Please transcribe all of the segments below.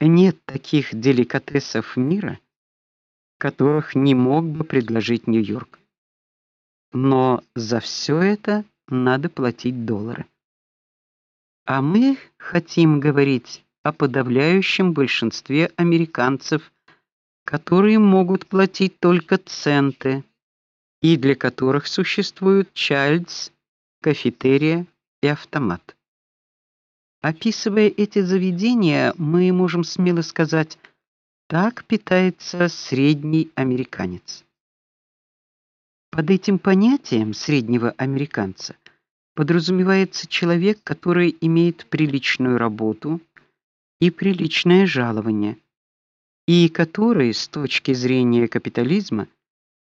Нет таких деликатесов мира, которых не мог бы предложить Нью-Йорк. Но за все это надо платить доллары. А мы хотим говорить о подавляющем большинстве американцев, которые могут платить только центы и для которых существуют Чайльдс, кафетерия и автомат. Описывая эти заведения, мы можем смело сказать: так питается средний американец. Под этим понятием среднего американца подразумевается человек, который имеет приличную работу и приличное жалование, и который с точки зрения капитализма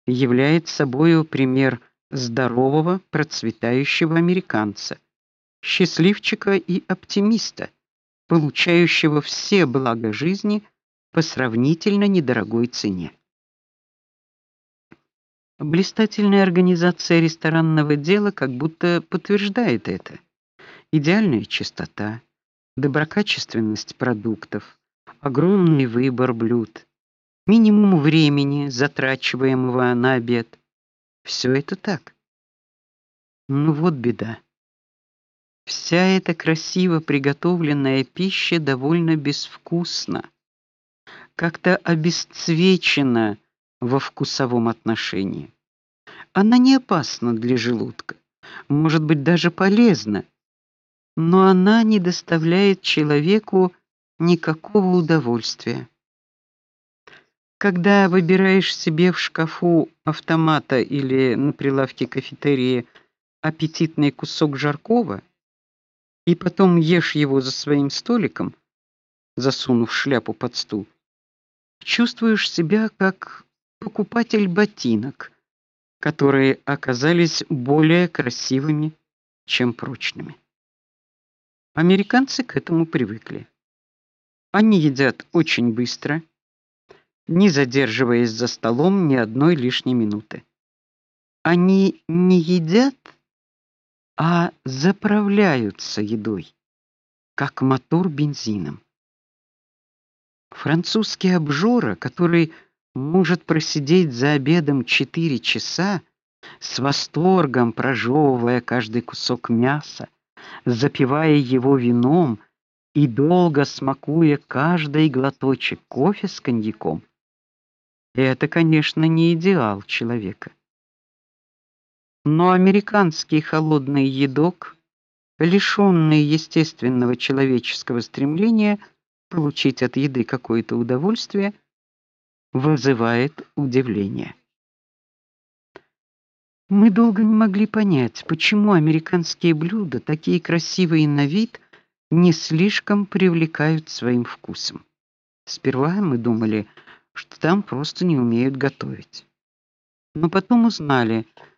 является собою пример здорового, процветающего американца, счастливчика и оптимиста, получающего все блага жизни по сравнительно недорогой цене. Блистательная организация ресторанного дела как будто подтверждает это. Идеальная чистота, доброкачественность продуктов, огромный выбор блюд, минимум времени, затрачиваемого на обед. Все это так. Ну вот беда. Вся эта красиво приготовленная пища довольно безвкусна, как-то обесцвечена во вкусовом отношении. Она не опасна для желудка, может быть даже полезна, но она не доставляет человеку никакого удовольствия. Когда выбираешь себе в шкафу автомата или на прилавке кафетерии аппетитный кусок жаркого и потом ешь его за своим столиком, засунув шляпу под стул, чувствуешь себя как покупатель ботинок, которые оказались более красивыми, чем прочными. Американцы к этому привыкли. Они едят очень быстро, не задерживаясь за столом ни одной лишней минуты. Они не едят, а заправляются едой, как мотор бензином. Французский обжора, который может просидеть за обедом 4 часа, с восторгом прожевывая каждый кусок мяса, запивая его вином и долго смакуя каждый глоточек кофе с коньяком. Это, конечно, не идеал человека. Но американский холодный едок, лишённый естественного человеческого стремления получить от еды какое-то удовольствие, вызывает удивление. Мы долго не могли понять, почему американские блюда, такие красивые на вид, не слишком привлекают своим вкусом. Сперва мы думали, что там просто не умеют готовить. Но потом узнали, что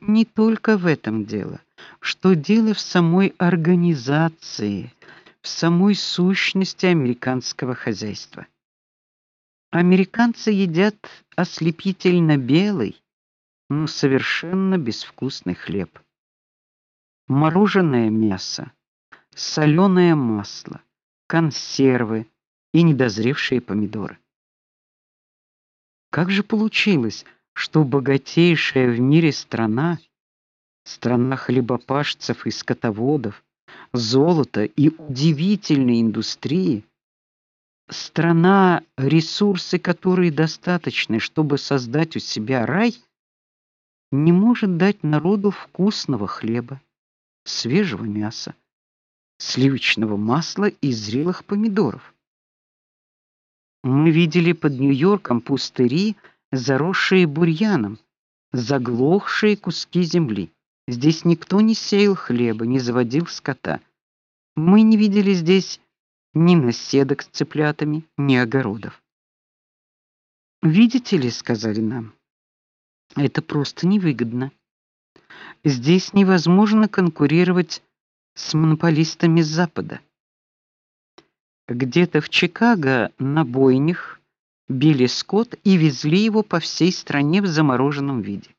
не только в этом дело, что дело в самой организации, в самой сущности американского хозяйства. Американцы едят ослепительно белый, но совершенно безвкусный хлеб. Мороженое мясо, соленое масло, консервы и недозревшие помидоры. Как же получилось, что богатейшая в мире страна, страна хлебопашцев и скотоводов, золота и удивительной индустрии, страна, ресурсы которой достаточны, чтобы создать у себя рай, не может дать народу вкусного хлеба, свежего мяса, сливочного масла и зрелых помидоров. Мы видели под Нью-Йорком пустыри, заросшие бурьяном, заглохшие куски земли. Здесь никто не сеял хлеба, не заводил скота. Мы не видели здесь ни наседок с цыплятами, ни огородов. Видите ли, сказали нам, это просто невыгодно. Здесь невозможно конкурировать с монополистами с запада. Где-то в Чикаго на бойнях били скот и везли его по всей стране в замороженном виде.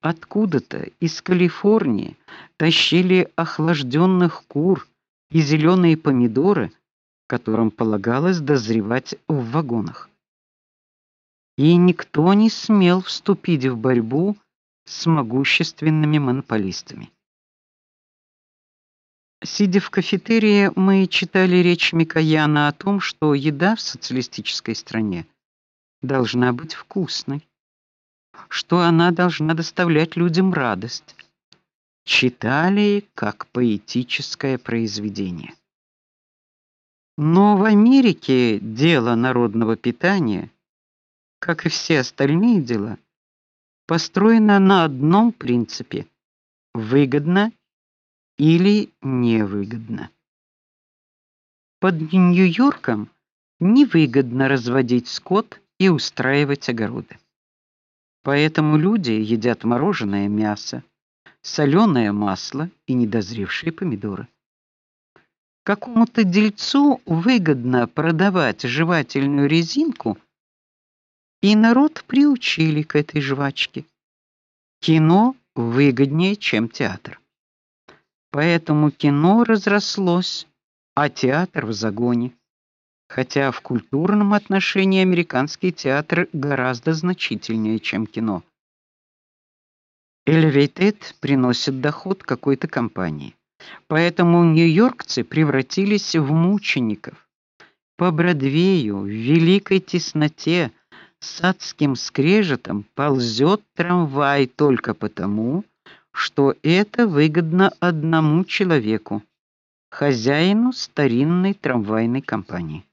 Откуда-то из Калифорнии тащили охлажденных кур, и зеленые помидоры, которым полагалось дозревать в вагонах. И никто не смел вступить в борьбу с могущественными монополистами. Сидя в кафетерии, мы читали речь Микояна о том, что еда в социалистической стране должна быть вкусной, что она должна доставлять людям радость. Читали как поэтическое произведение. Но в Америке дело народного питания, как и все остальные дела, построено на одном принципе: выгодно или невыгодно. Под Нью-Йорком невыгодно разводить скот и устраивать огороды. Поэтому люди едят мороженое мясо, соленое масло и недозревшие помидоры. Какому-то дельцу выгодно продавать жевательную резинку, и народ приучили к этой жвачке. Кино выгоднее, чем театр. Поэтому кино разрослось, а театр в загоне. Хотя в культурном отношении американский театр гораздо значительнее, чем кино. Элевейтед приносит доход какой-то компании. Поэтому нью-йоркцы превратились в мучеников. По Бродвею в великой тесноте с адским скрежетом ползет трамвай только потому, что это выгодно одному человеку, хозяину старинной трамвайной компании.